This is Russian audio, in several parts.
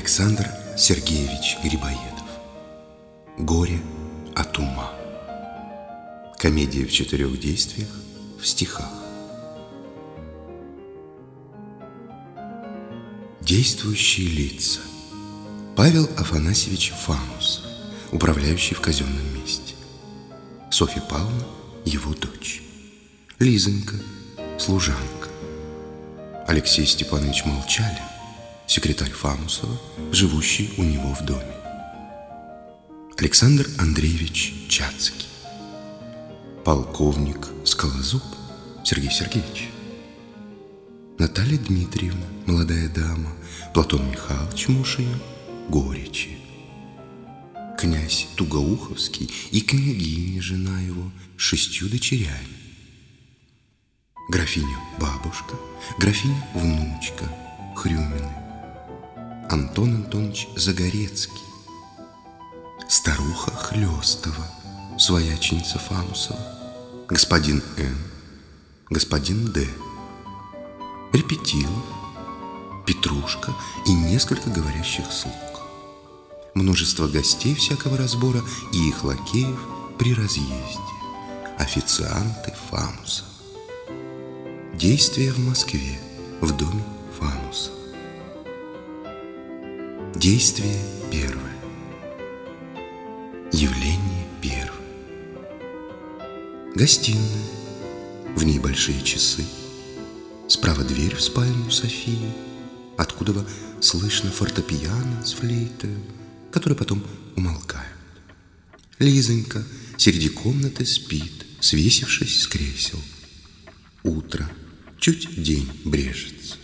Александр Сергеевич Грибоедов. Горе от ума Комедия в четырех действиях в стихах. Действующие лица Павел Афанасьевич Фамус, управляющий в казенном месте. Софья Павловна, его дочь. Лизонька, служанка. Алексей Степанович Молчалин, секретарь Фамусова, живущий у него в доме. Александр Андреевич Чацкий, полковник Скалозуб Сергей Сергеевич, Наталья Дмитриевна, молодая дама, Платон Михайлович, муж ее, Горечи, князь Тугоуховский и княгиня, жена его, шестью дочерями, графиня бабушка, графиня внучка Хрюмины, Антон Антонович Загорецкий, старуха Хлестова, свояченица Фамусова, господин Н, господин Д, Репетилов, Петрушка и несколько говорящих слуг. Множество гостей всякого разбора и их лакеев при разъезде, официанты Фамуса. Действие в Москве, в доме Фамуса. Действие первое. Явление первое. Гостиная. В ней большие часы. Справа дверь в спальню Софии, откуда слышно фортепиано с флейтой, которые потом умолкают. Лизонька среди комнаты спит, свесившись с кресел. Утро чуть день брежется.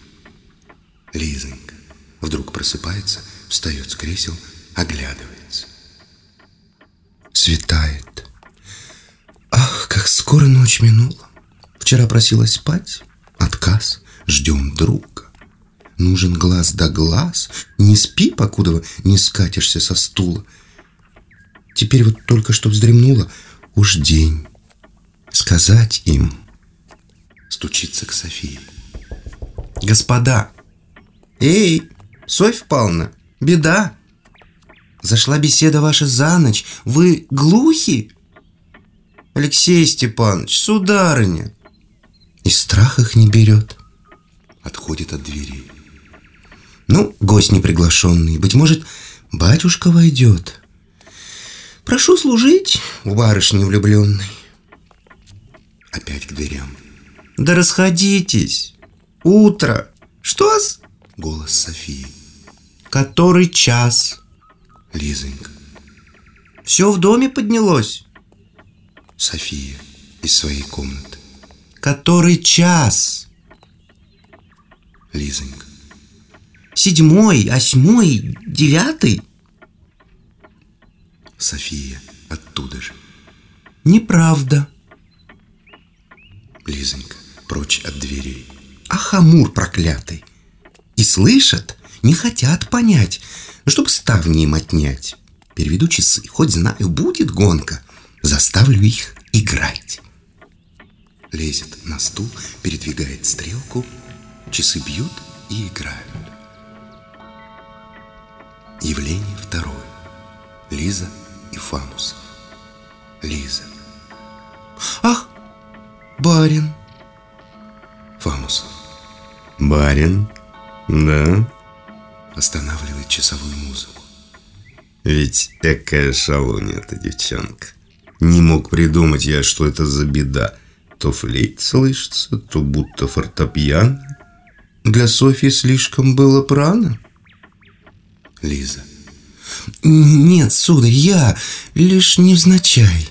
Лизонька вдруг просыпается, встает с кресел, оглядывается. Светает. Ах, как скоро ночь минула. Вчера просилась спать, отказ, ждем друга. Нужен глаз да глаз, не спи, покуда не скатишься со стула. Теперь вот только что вздремнула, уж день. Сказать им — стучится к Софии. «Господа! Эй, Софья Павловна, беда! Зашла беседа ваша за ночь. Вы глухи?» «Алексей Степанович, сударыня!» И страх их не берет. Отходит от двери. Ну, гость неприглашенный. Быть может, батюшка войдет. Прошу служить у барышни влюбленной. Опять к дверям. Да расходитесь. Утро. Что-с? Голос Софии. Который час? Лизонька. Все в доме поднялось? София из своей комнаты. Который час? Лизонька. Седьмой, восьмой, девятый? София оттуда же. Неправда. Лизонька прочь от дверей. А хамур проклятый! И слышат, не хотят понять, чтобы ставни им отнять. Переведу часы, хоть знаю, будет гонка, заставлю их играть. Лезет на стул, передвигает стрелку, часы бьют и играют. Явление второе. Лиза и Фамусов. Лиза. Ах, барин! Фамусов. Барин? Да? Останавливает часовую музыку. Ведь такая шалунья эта девчонка. Не мог придумать я, что это за беда. То флейт слышится, то будто фортепиано. Для Софьи слишком было прано. Лиза. Нет, сударь, я лишь невзначай.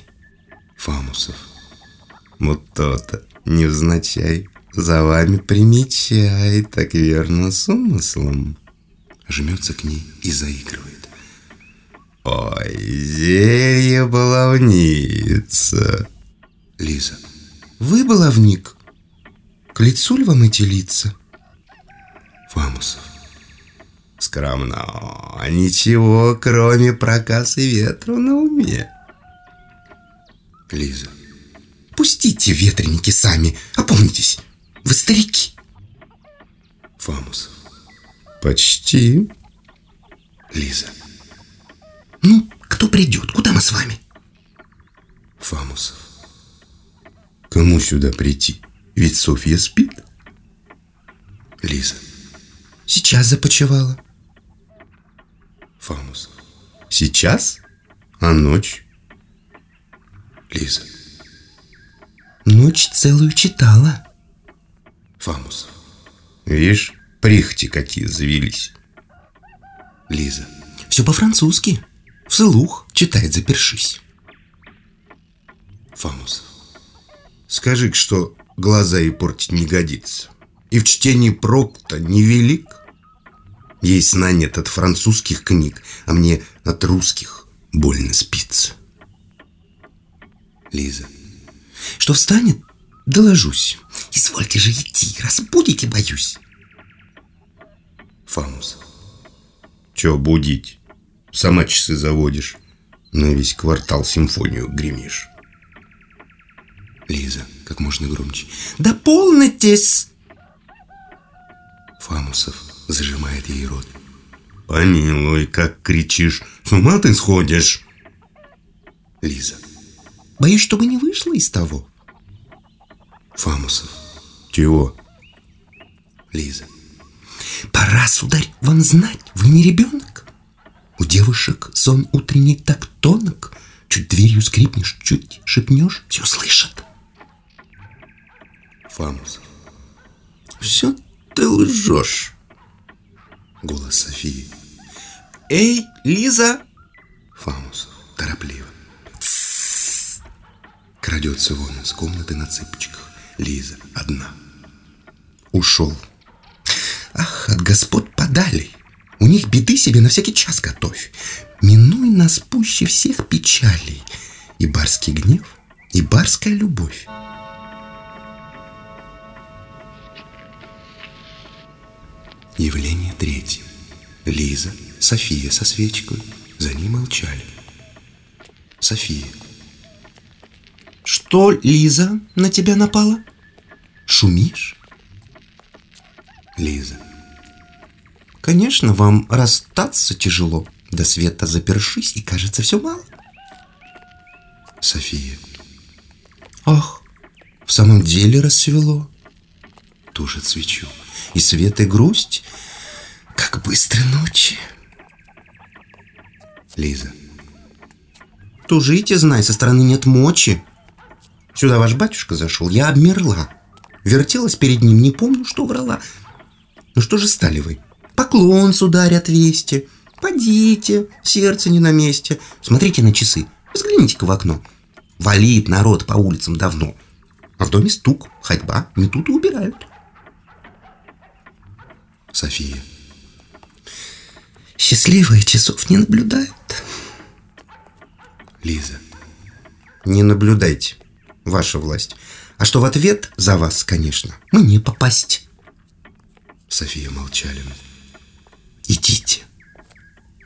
Фамусов. Вот то-то, невзначай. За вами примечай, так верно, с умыслом. Жмется к ней и заигрывает. Ой, зелье баловница. Лиза. Вы баловник? К лицу ли вам эти лица? Фамусов. Скромно. Ничего, кроме проказ и ветру на уме. Лиза. Пустите ветреники сами, опомнитесь. Вы старики. Фамусов. Почти. Лиза. Ну, кто придет? Куда мы с вами? Фамусов. Кому сюда прийти? Ведь Софья спит. Лиза. Сейчас започевала. Фамусов. Сейчас? А ночь? Лиза. Ночь целую читала. Фамусов. Видишь, прихти какие завелись. Лиза. Все по-французски. Вслух читает, запершись. Фамусов. Скажи, что глаза ей портить не годится. И в чтении прок-то невелик. Ей сна нет от французских книг, а мне от русских больно спится. Лиза. Что встанет, доложусь. Извольте же идти, разбудите, боюсь. Фамус. Че будить? Сама часы заводишь. На весь квартал симфонию гремишь. Лиза, как можно громче. Да полнитесь! Фамусов зажимает ей рот. Помилуй, как кричишь. С ума ты сходишь? Лиза. Боюсь, чтобы не вышло из того. Фамусов. Чего? Лиза. Пора, сударь, вам знать, вы не ребенок. У девушек сон утренний так тонок. Чуть дверью скрипнешь, чуть шепнешь, все слышат. Фамусов. Все ты лжешь. Голос Софии. Эй, Лиза! Фамусов. Торопливо. Крадется вон из комнаты на цыпочках. Лиза одна. Ушел. Господ подали. У них беды себе на всякий час готовь. Минуй нас пуще всех печалей. И барский гнев, и барская любовь. Явление третье. Лиза, София со свечкой. За ней молчали. София. Что, Лиза, на тебя напала? Шумишь? Лиза. Конечно, вам расстаться тяжело. До света запершись, и кажется, все мало. София. Ах, в самом деле рассвело. Тушит свечу. И свет, и грусть, как быстро ночи. Лиза. Тужите, знай, со стороны нет мочи. Сюда ваш батюшка зашел, я обмерла. Вертелась перед ним, не помню, что врала. Ну что же стали вы? Поклон, сударь, отвесьте. Подите, сердце не на месте. Смотрите на часы, взгляните-ка в окно. Валит народ по улицам давно. А в доме стук, ходьба, не тут и убирают. София. Счастливые часов не наблюдают. Лиза. Не наблюдайте, ваша власть. А что в ответ за вас, конечно, мы не попасть. София Молчалина. Идите.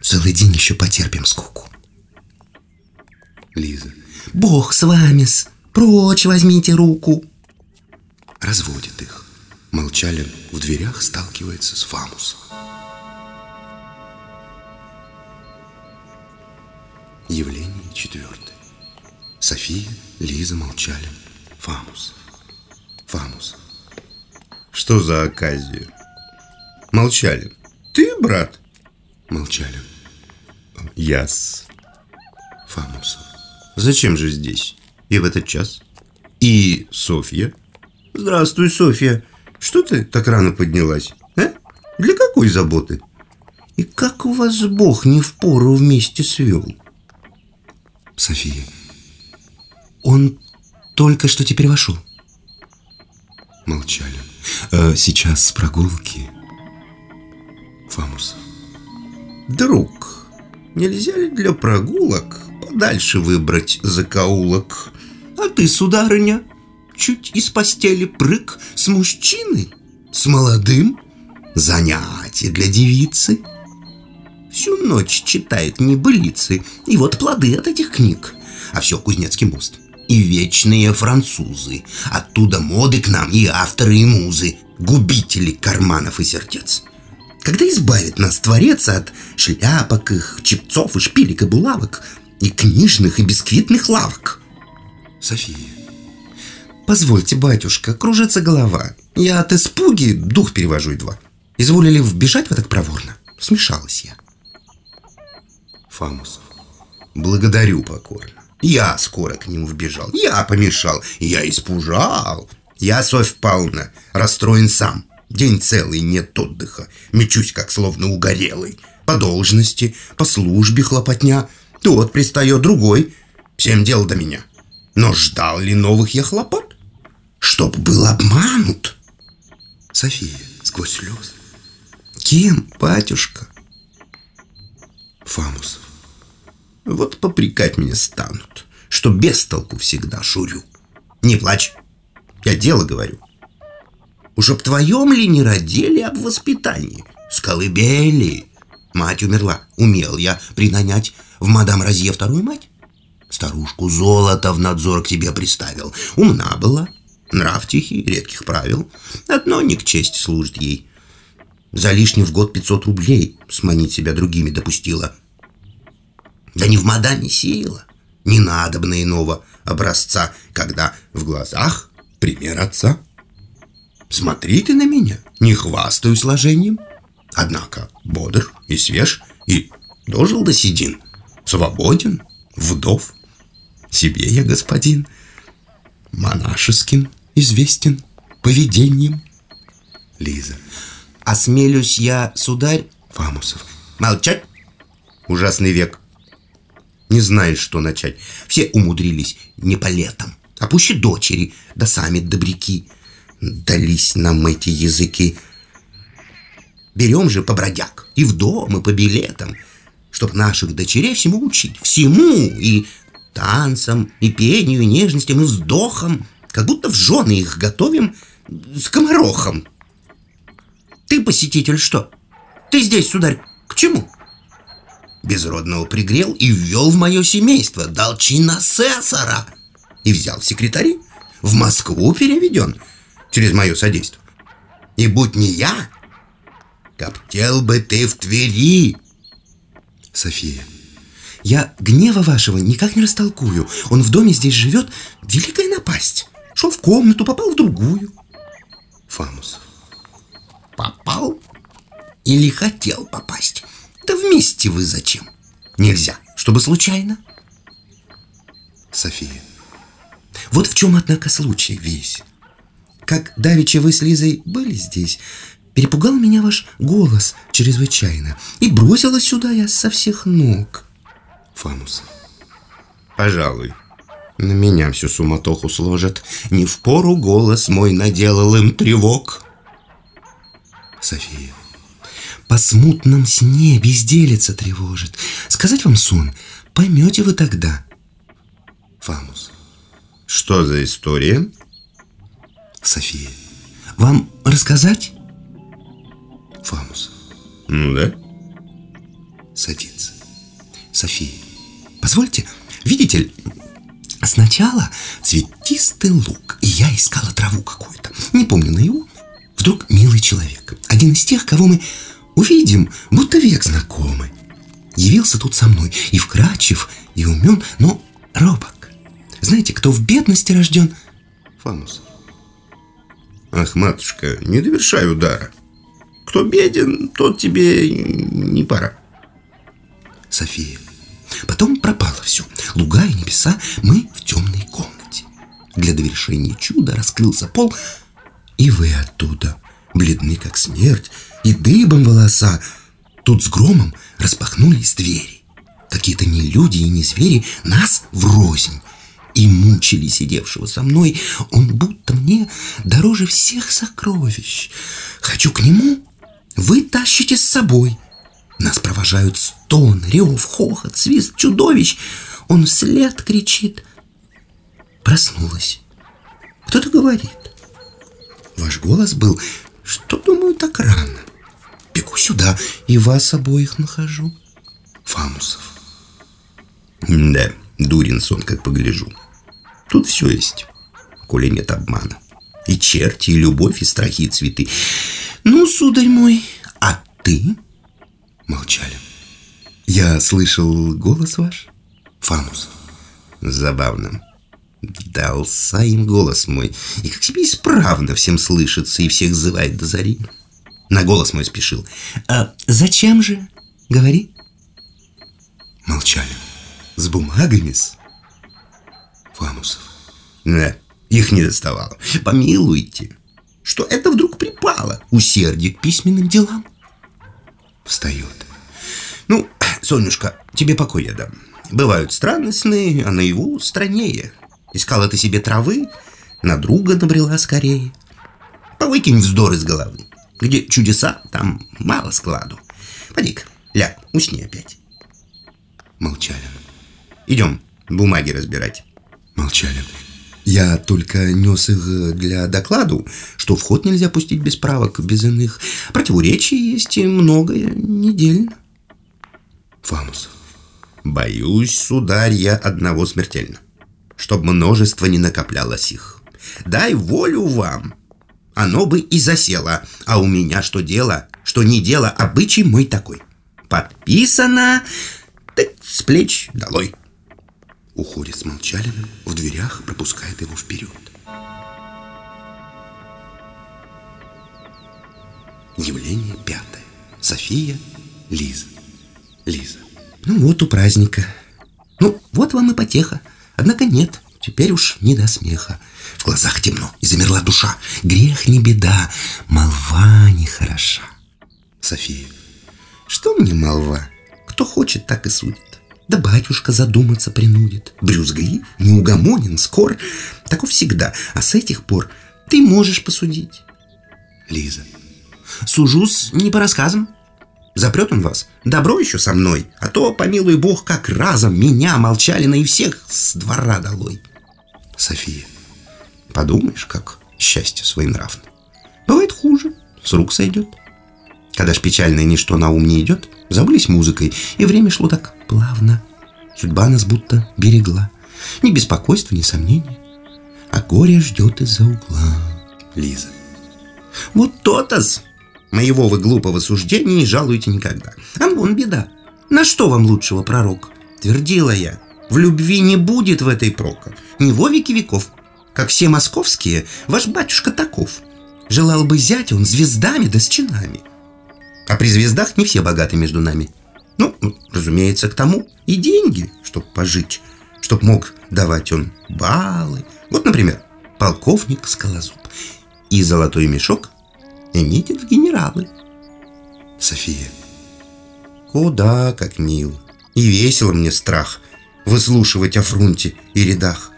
Целый день еще потерпим скуку. Лиза. Бог с вами -с. Прочь возьмите руку. Разводит их. Молчалин в дверях сталкивается с Фамусом. Явление четвертое. София, Лиза, Молчалин, Фамус. Фамус. Что за оказия? Молчалин. Ты, брат? Молчалин. Яс. Фамусов. Зачем же здесь? И в этот час? И Софья? Здравствуй, Софья. Что ты так рано поднялась? А? Для какой заботы? И как у вас Бог не в пору вместе свел? София. Он только что теперь вошел. Молчали. Э, сейчас с прогулки. Фамусов. Друг, нельзя ли для прогулок подальше выбрать закоулок? А ты, сударыня, чуть из постели прыг с мужчиной, с молодым, занятие для девицы. Всю ночь читает небылицы, и вот плоды от этих книг. А все Кузнецкий мост. И вечные французы. Оттуда моды к нам и авторы, и музы. Губители карманов и сердец. Когда избавит нас Творец от шляпок их, чепцов и шпилек и булавок, и книжных и бисквитных лавок? София. Позвольте, батюшка, кружится голова. Я от испуги дух перевожу едва. Изволили вбежать в так проворно? Смешалась я. Фамусов. Благодарю покорно. Я скоро к ним вбежал. Я помешал. Я испужал. Я, Софь Павловна, расстроен сам. День целый нет отдыха. Мечусь, как словно угорелый. По должности, по службе хлопотня. Тот пристает, другой. Всем дело до меня. Но ждал ли новых я хлопот? Чтоб был обманут. София, сквозь слезы. Кем, батюшка? Фамусов. Вот попрекать меня станут, что без толку всегда шурю. Не плачь, я дело говорю. Уж об твоем ли не родили об воспитании? С колыбели. Мать умерла. Умел я принанять в мадам Розье вторую мать. Старушку золото в надзор к тебе приставил. Умна была, нрав тихий, редких правил. Одно не к чести служит ей. За лишний в год 500 рублей сманить себя другими допустила. Да не в мадаме сила. Не надо бы иного образца, когда в глазах пример отца. Смотри ты на меня, не хвастаюсь сложением. Однако бодр и свеж, и дожил до седин. Свободен, вдов. Себе я господин. Монашеским известен поведением. Лиза. Осмелюсь я, сударь, Фамусов. Молчать. Ужасный век. Не знаешь, что начать. Все умудрились не по летам, а пуще дочери, да сами добряки. Дались нам эти языки. Берем же по бродяг и в дом, и по билетам, чтоб наших дочерей всему учить. Всему и танцам, и пению, и нежностям, и вздохам, как будто в жены их готовим скоморохом. Ты, посетитель, что? Ты здесь, сударь, к чему? Безродного пригрел и ввел в мое семейство, дал чин асессора и взял в секретари. В Москву переведен через мое содействие. И будь не я, коптел бы ты в Твери. София. Я гнева вашего никак не растолкую. Он в доме здесь живет, великая напасть. Шел в комнату, попал в другую. Фамусов. Попал или хотел попасть? Да вместе вы зачем? Нельзя, чтобы случайно. София. Вот в чем, однако, случай весь. Как давеча вы с Лизой были здесь, перепугал меня ваш голос чрезвычайно. И бросилась сюда я со всех ног. Фамусов. Пожалуй, на меня всю суматоху сложат. Не в пору голос мой наделал им тревог. София. По смутном сне безделица тревожит. Сказать вам сон, поймете вы тогда. Фамус. Что за история? София. Вам рассказать? Фамус. Ну да. Садится. София. Позвольте, видите ли, сначала цветистый лук, и я искала траву какую-то. Не помню на его. Вдруг милый человек, один из тех, кого мы увидим, будто век знакомы. Явился тут со мной и вкрадчив, и умен, но робок. Знаете, кто в бедности рожден? Фамус. Ах, матушка, не довершай удара. Кто беден, тот тебе не пора. София. Потом пропало все. Луга и небеса, мы в темной комнате. Для довершения чуда раскрылся пол, и вы оттуда, бледны как смерть, и дыбом волоса. Тут с громом распахнулись двери. Какие-то не люди и не звери нас врознь. И мучили сидевшего со мной. Он будто мне дороже всех сокровищ. Хочу к нему, вы тащите с собой. Нас провожают стон, рев, хохот, свист чудовищ. Он вслед кричит. Проснулась. Кто-то говорит. Ваш голос был, что думаю, так рано. Бегу сюда и вас обоих нахожу. Фамусов. Да, дурин сон, как погляжу. Тут все есть, коли нет обмана. И черти, и любовь, и страхи, и цветы. Ну, сударь мой, а Ты? Молчали. Я слышал голос ваш? Фамусов. Забавно. Дался им голос мой, и как себе исправно всем слышится и всех зывает до зари. На голос мой спешил. А зачем же? Говори. Молчали. С бумагами-с? Фамусов. Да, их не доставало. Помилуйте, что это вдруг припало усердие к письменным делам. Встает. Ну, Сонюшка, тебе покой я дам. Бывают странные сны, а наяву страннее. Искала ты себе травы, на друга набрела скорее. Повыкинь вздор из головы. Где чудеса, там мало складу. Поди-ка, ляг, усни опять. Молчали. Идем бумаги разбирать. Молчали. Я только нес их для докладу, что вход нельзя пустить без правок, без иных. Противоречий есть и многое недельно. Фамусов. Боюсь, сударь, я одного смертельно, чтоб множество не накоплялось их. Дай волю вам, оно бы и засело, а у меня что дело, что не дело, обычай мой такой. Подписано, так с плеч долой. Уходит с Молчалиным, в дверях пропускает его вперед. Явление пятое. София, Лиза. Лиза. Ну вот у праздника. Ну, вот вам и потеха. Однако нет, теперь уж не до смеха. В глазах темно, и замерла душа. Грех не беда, молва не хороша. София. Что мне молва? Кто хочет, так и судит. Да батюшка задуматься принудит. Брюзглив, неугомонен, скор. Таков всегда. А с этих пор ты можешь посудить. Лиза. Сужусь не по рассказам. Запрет он вас. Добро еще со мной. А то, помилуй бог, как разом меня, Молчалина и всех с двора долой. София. Подумаешь, как счастье своенравно. Бывает хуже, с рук сойдет. Когда ж печальное ничто на ум не идет, забылись музыкой, и время шло так плавно. Судьба нас будто берегла. Ни беспокойства, ни сомнений. А горе ждет из-за угла. Лиза. Вот то-то-с! Моего вы глупого суждения не жалуете никогда. А вон беда. На что вам лучшего пророк? Твердила я. В любви не будет в этой прока. Не во веки веков. Как все московские, ваш батюшка таков. Желал бы зять он звездами да с чинами. А при звездах не все богаты между нами. Ну, разумеется, к тому и деньги, чтоб пожить, чтоб мог давать он баллы. Вот, например, полковник Скалозуб. И золотой мешок метит в генералы. София. Куда как мил. И весело мне страх выслушивать о фрунте и рядах.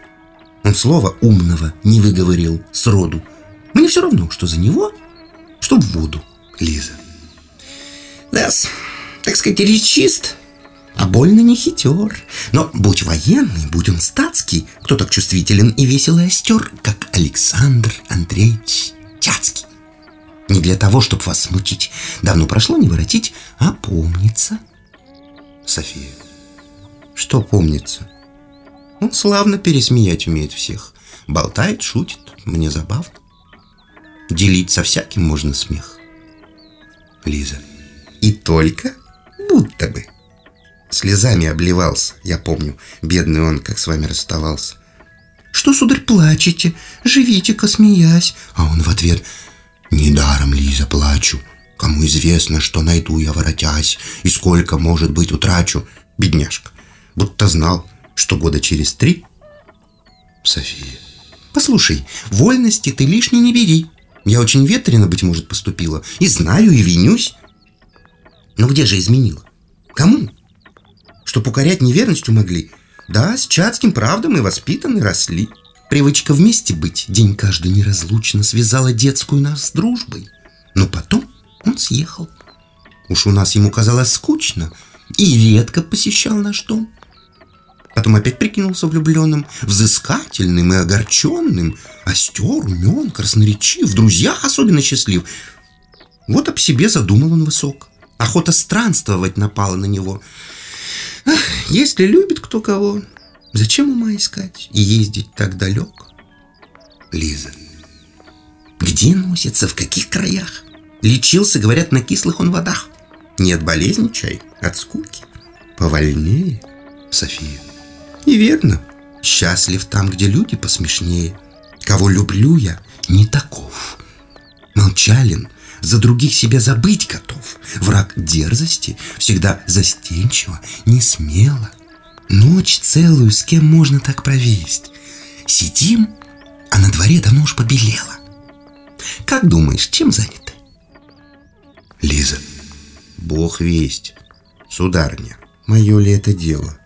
Он слова умного не выговорил сроду. Мне все равно, что за него, что в воду. Лиза. да так сказать, речист, а больно не хитер. Но будь военный, будь он статский, кто так чувствителен и весело остер, как Александр Андреевич Чацкий. Не для того, чтобы вас смутить. Давно прошло не воротить, а помнится. София. Что помнится? Он славно пересмеять умеет всех. Болтает, шутит, мне забавно. Делить со всяким можно смех. Лиза. И только будто бы. Слезами обливался, я помню, бедный он, как с вами расставался. Что, сударь, плачете? Живите-ка, смеясь. А он в ответ, недаром, Лиза, плачу. Кому известно, что найду я, воротясь, и сколько, может быть, утрачу. Бедняжка, будто знал, что года через три... София. Послушай, вольности ты лишней не бери. Я очень ветрено, быть может, поступила. И знаю, и винюсь. Но где же изменила? Кому? Чтоб укорять неверностью могли. Да, с Чацким, правда, мы воспитаны, росли. Привычка вместе быть день каждый неразлучно связала детскую нас с дружбой. Но потом он съехал. Уж у нас ему казалось скучно и редко посещал наш дом. Потом опять прикинулся влюбленным, взыскательным и огорченным, остер, умен, красноречив, в друзьях особенно счастлив. Вот об себе задумал он высок. Охота странствовать напала на него. Ах, если любит кто кого, зачем ума искать и ездить так далек? Лиза. Где носится, в каких краях? Лечился, говорят, на кислых он водах. Нет болезни, чай, от скуки. Повольнее, София. И верно, счастлив там, где люди посмешнее. Кого люблю я, не таков. Молчалин, за других себя забыть готов. Враг дерзости, всегда застенчиво, не смело. Ночь целую с кем можно так провесть? Сидим, а на дворе давно уж побелело. Как думаешь, чем заняты? Лиза. Бог весть. Сударыня, мое ли это дело?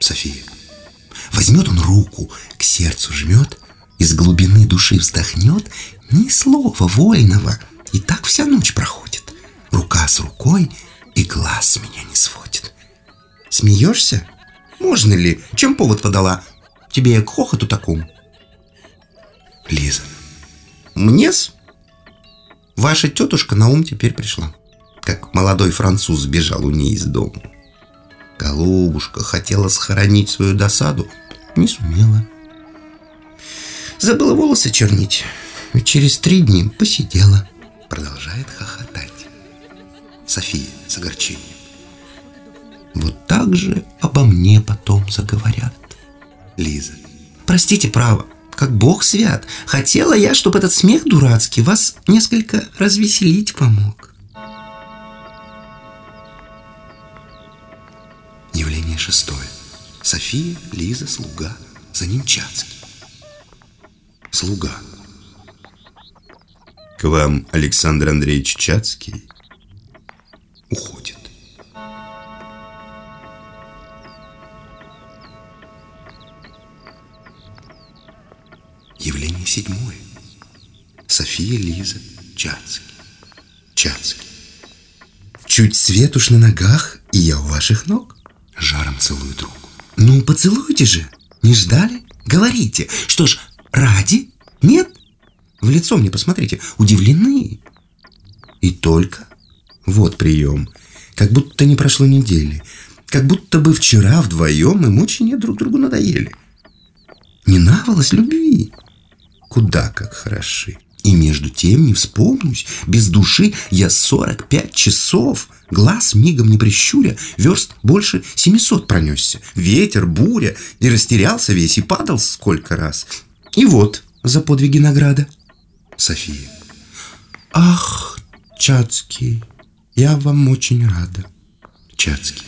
София. Возьмет он руку, к сердцу жмет, из глубины души вздохнет, ни слова вольного, и так вся ночь проходит. Рука с рукой, и глаз меня не сводит. Смеешься? Можно ли? Чем повод подала? Тебе к хохоту такому? Лиза. Мне-с? Ваша тетушка на ум теперь пришла. Как молодой француз сбежал у ней из дома. Голубушка хотела схоронить свою досаду, не сумела. Забыла волосы чернить. Через три дня посидела. Продолжает хохотать. София с огорчением. Вот так же обо мне потом заговорят. Лиза. Простите, право, как бог свят. Хотела я, чтобы этот смех дурацкий вас несколько развеселить помог. Явление шестое. София, Лиза, слуга, за ним Чацкий. Слуга. К вам Александр Андреевич Чацкий уходит. Явление седьмое. София, Лиза, Чацкий. Чацкий. Чуть свет уж на ногах, и я у ваших ног. Жаром целует руку. Ну, поцелуйте же. Не ждали? Говорите. Что ж, ради? Нет? В лицо мне посмотрите. Удивлены. И только. Вот прием. Как будто не прошло недели. Как будто бы вчера вдвоем мы мучения друг другу надоели. Не навалось любви. Куда как хороши. И между тем не вспомнюсь, без души я 45 часов, глаз мигом не прищуря, верст больше 700 пронесся. Ветер, буря, и растерялся весь, и падал сколько раз. И вот за подвиги награда. София. Ах, Чацкий, я вам очень рада. Чацкий.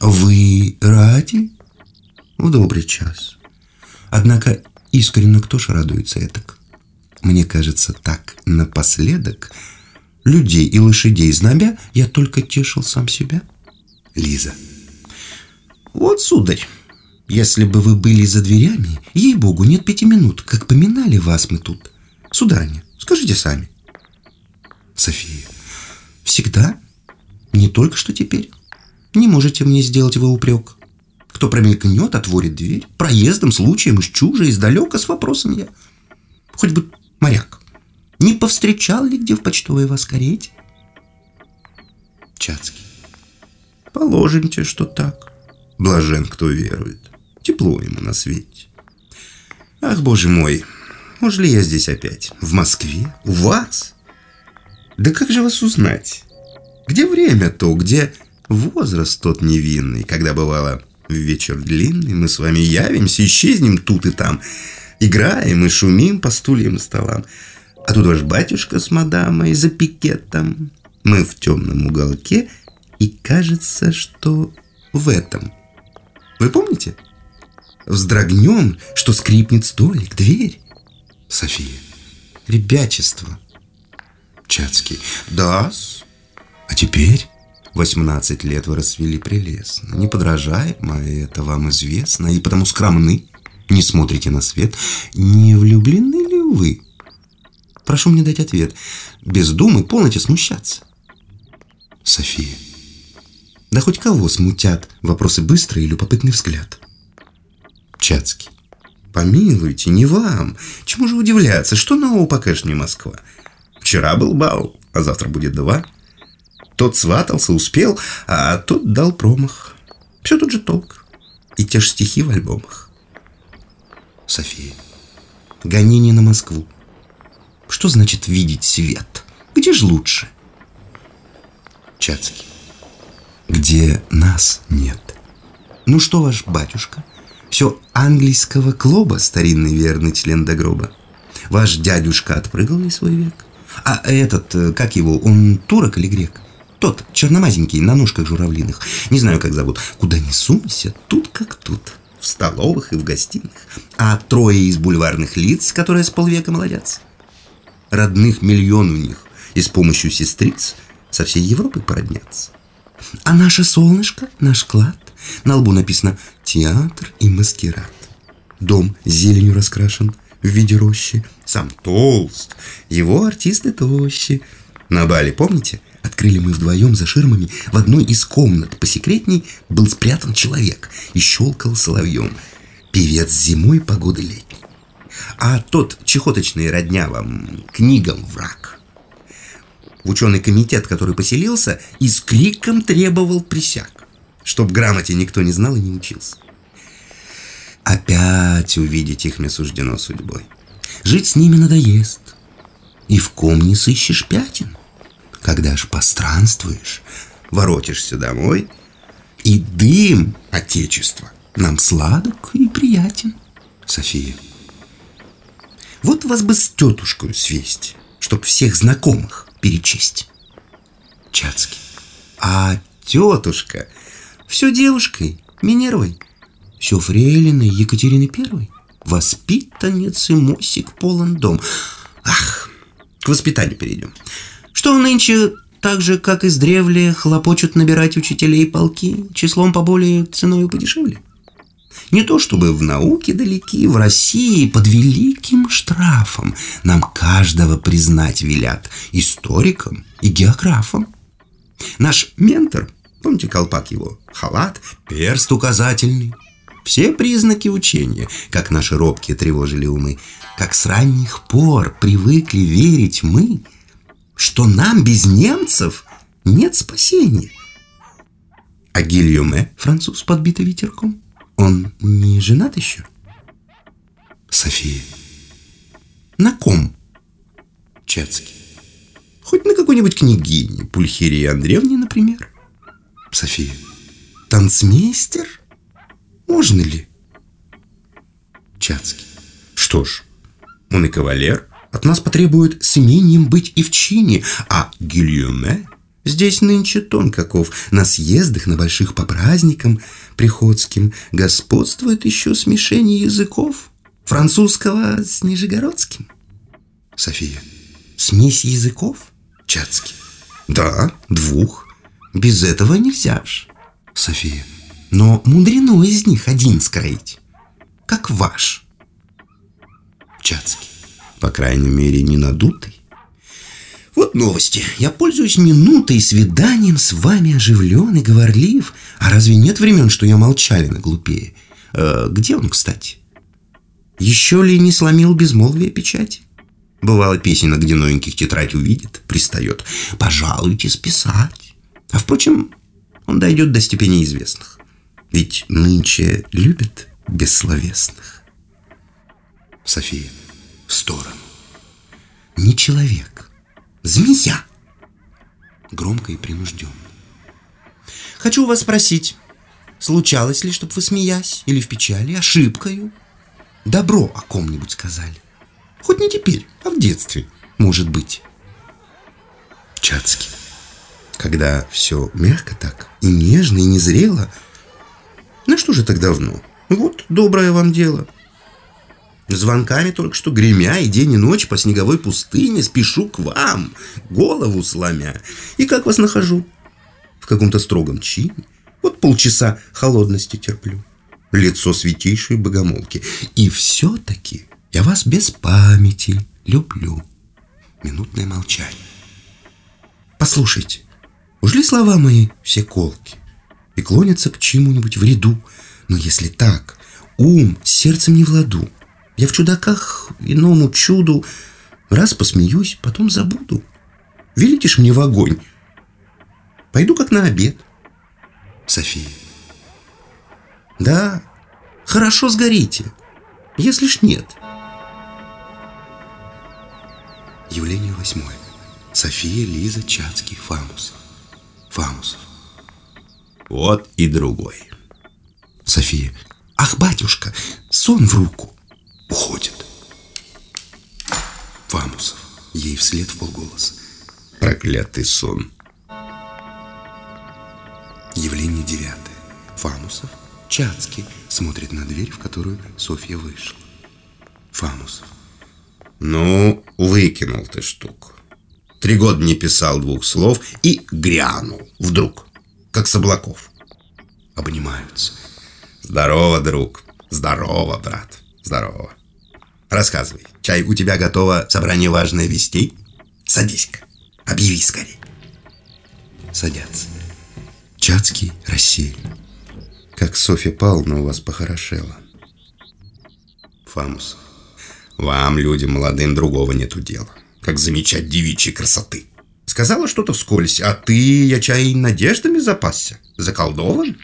Вы ради? В добрый час. Однако искренне кто ж радуется этак? Мне кажется, так напоследок людей и лошадей знобя я только тешил сам себя. Лиза. Вот, сударь, если бы вы были за дверями, ей-богу, нет пяти минут, как поминали вас мы тут. Сударыня, скажите сами. София. Всегда? Не только что теперь. Не можете мне сделать вы упрек. Кто промелькнет, отворит дверь. Проездом, случаем, из чужа, издалека, с вопросом я. Хоть бы моряк. Не повстречал ли где в почтовой вас карете? Чацкий. Положимте, что так. Блажен, кто верует. Тепло ему на свете. Ах, боже мой, уж ли я здесь опять? В Москве? У вас? Да как же вас узнать? Где время то, где возраст тот невинный, когда бывало вечер длинный мы с вами явимся, исчезнем тут и там, играем и шумим по стульям и столам. А тут ваш батюшка с мадамой за пикетом. Мы в темном уголке, и кажется, что в этом. Вы помните? Вздрогнем, что скрипнет столик, дверь. София. Ребячество. Чацкий. Да-с. А теперь 18 лет вы расцвели прелестно. Не подражаемо, это вам известно, и потому скромны. Не смотрите на свет. Не влюблены ли вы? Прошу мне дать ответ. Без думы полностью смущаться. София. Да хоть кого смутят вопросы быстрый и любопытный взгляд. Чацкий. Помилуйте, не вам. Чему же удивляться? Что нового покажет мне Москва? Вчера был бал, а завтра будет два. Тот сватался, успел, а тот дал промах. Все тот же толк. И те же стихи в альбомах. София. Гонение на Москву. Что значит видеть свет? Где же лучше? Чацкий. Где нас нет. Ну что ваш батюшка? Английского клуба, старинный верный член до гроба. Ваш дядюшка отпрыгал ли свой век? А этот, э, как его, он турок или грек? Тот, черномазенький, на ножках журавлиных. Не знаю, как зовут. Куда ни сунься, тут как тут. В столовых и в гостиных. А трое из бульварных лиц, которые с полвека молодятся. Родных миллион у них. И с помощью сестриц со всей Европы породнятся. А наше солнышко, наш клад, на лбу написано «Театр и маскирад». Дом зеленью раскрашен в виде рощи. Сам толст, его артисты тощи. На бале, помните? Открыли мы вдвоем за ширмами В одной из комнат посекретней Был спрятан человек и щелкал соловьем Певец зимой, погоды летней А тот чехоточный родня вам Книгам враг В ученый комитет, который поселился И с криком требовал присяг Чтоб грамоте никто не знал и не учился Опять увидеть их мне суждено судьбой Жить с ними надоест И в ком не сыщешь пятен когда ж постранствуешь, воротишься домой, и дым Отечества нам сладок и приятен. София. Вот вас бы с тетушкой свесть, чтоб всех знакомых перечесть. Чацкий. А тетушка все девушкой, Минерой, все фрейлиной Екатерины Первой, воспитанницы Мосик полон дом. Ах, к воспитанию перейдем что нынче так же, как и с древле, хлопочут набирать учителей полки числом поболее, ценой подешевле. Не то чтобы в науке далеки, в России под великим штрафом нам каждого признать велят историком и географом. Наш ментор, помните колпак его, халат, перст указательный, все признаки учения, как наши робкие тревожили умы, как с ранних пор привыкли верить мы – что нам без немцев нет спасения. А Гильоме, француз, подбитый ветерком, он не женат еще? София. На ком? Чацкий. Хоть на какой-нибудь княгине, Пульхерии Андреевне, например. София. Танцмейстер? Можно ли? Чацкий. Что ж, он и кавалер, от нас потребуют с имением быть и в чине, а Гильюме здесь нынче тон каков. На съездах, на больших по праздникам приходским господствует еще смешение языков. Французского с нижегородским. София. Смесь языков? Чацкий. Да, двух. Без этого нельзя ж. София. Но мудрено из них один скроить. Как ваш. Чацкий по крайней мере, не надутый. Вот новости. Я пользуюсь минутой свиданием с вами оживлен и говорлив. А разве нет времен, что я молчалина глупее? Э, где он, кстати? Еще ли не сломил безмолвие печати? Бывало, песенка, где новеньких тетрадь увидит, пристает. Пожалуйте списать. А впрочем, он дойдет до степени известных. Ведь нынче любят бессловесных. София в сторону. Не человек, змея. Громко и принужденно. Хочу вас спросить, случалось ли, чтоб вы смеясь или в печали, ошибкою, добро о ком-нибудь сказали? Хоть не теперь, а в детстве, может быть. Чацкий. Когда все мягко так, и нежно, и незрело. На что же так давно? Вот доброе вам дело – Звонками только что гремя и день и ночь по снеговой пустыне спешу к вам, голову сломя. И как вас нахожу? В каком-то строгом чине. Вот полчаса холодности терплю. Лицо святейшей богомолки. И все-таки я вас без памяти люблю. Минутное молчание. Послушайте, уж ли слова мои все колки и клонятся к чему-нибудь вреду? Но если так, ум с сердцем не в ладу, я в чудаках иному чуду раз посмеюсь, потом забуду. Велите ж мне в огонь. Пойду как на обед. София. Да, хорошо сгорите, если ж нет. Явление восьмое. София, Лиза, Чацкий, Фамус. Фамусов. Вот и другой. София. Ах, батюшка, сон в руку. Уходит. Фамусов. Ей вслед в полголоса. Проклятый сон. Явление девятое. Фамусов. Чацкий смотрит на дверь, в которую Софья вышла. Фамусов. Ну, выкинул ты штуку. Три года не писал двух слов и грянул вдруг, как с облаков. Обнимаются. Здорово, друг. Здорово, брат. Здорово. Рассказывай. Чай, у тебя готово собрание важных вестей? Садись-ка. Объяви скорее. Садятся. Чацкий рассеян. Как Софья Павловна у вас похорошела. Фамусов. Вам, людям молодым, другого нету дела. Как замечать девичьей красоты. Сказала что-то вскользь, а ты, я чай, надеждами запасся? Заколдован?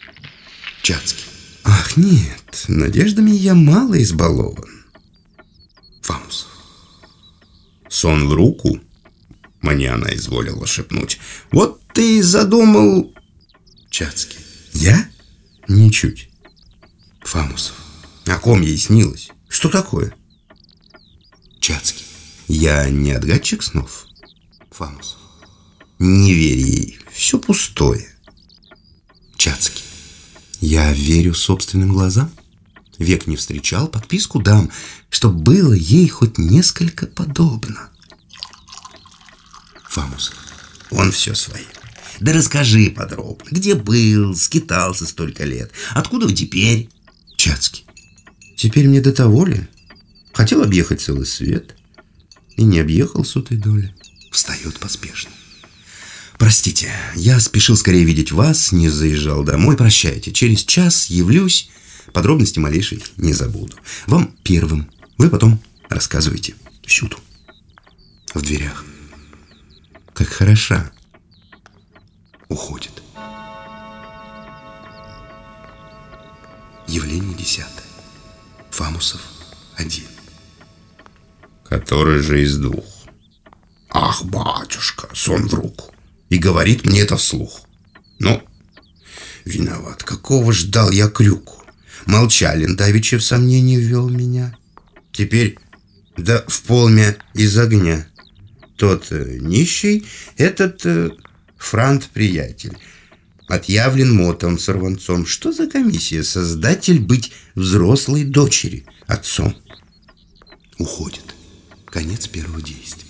Чацкий. Ах, нет, надеждами я мало избалован. Фамусов. Сон в руку? Мне она изволила шепнуть. Вот ты задумал... Чацкий. Я? Ничуть. Фамусов. О ком ей снилось? Что такое? Чацкий. Я не отгадчик снов. Фамусов. Не верь ей, все пустое. Чацкий. Я верю собственным глазам. Век не встречал, подписку дам, чтоб было ей хоть несколько подобно. Фамусов. Он все свое. Да расскажи подробно, где был, скитался столько лет, откуда вы теперь? Чацкий. Теперь мне до того ли? Хотел объехать целый свет и не объехал сотой доли. Встает поспешно. Простите, я спешил скорее видеть вас, не заезжал домой. Прощайте, через час явлюсь, подробности малейшей не забуду. Вам первым, вы потом рассказывайте всюду. В дверях. Как хороша. Уходит. Явление десятое. Фамусов один. Который же из двух? Ах, батюшка, сон в руку. И говорит мне это вслух. Ну, виноват, какого ждал я крюку? Молчалин давеча в сомнение ввел меня. Теперь, да в полме из огня. Тот э, нищий, этот э, франт-приятель. Отъявлен мотом сорванцом. Что за комиссия? Создатель быть взрослой дочери, отцом. Уходит. Конец первого действия.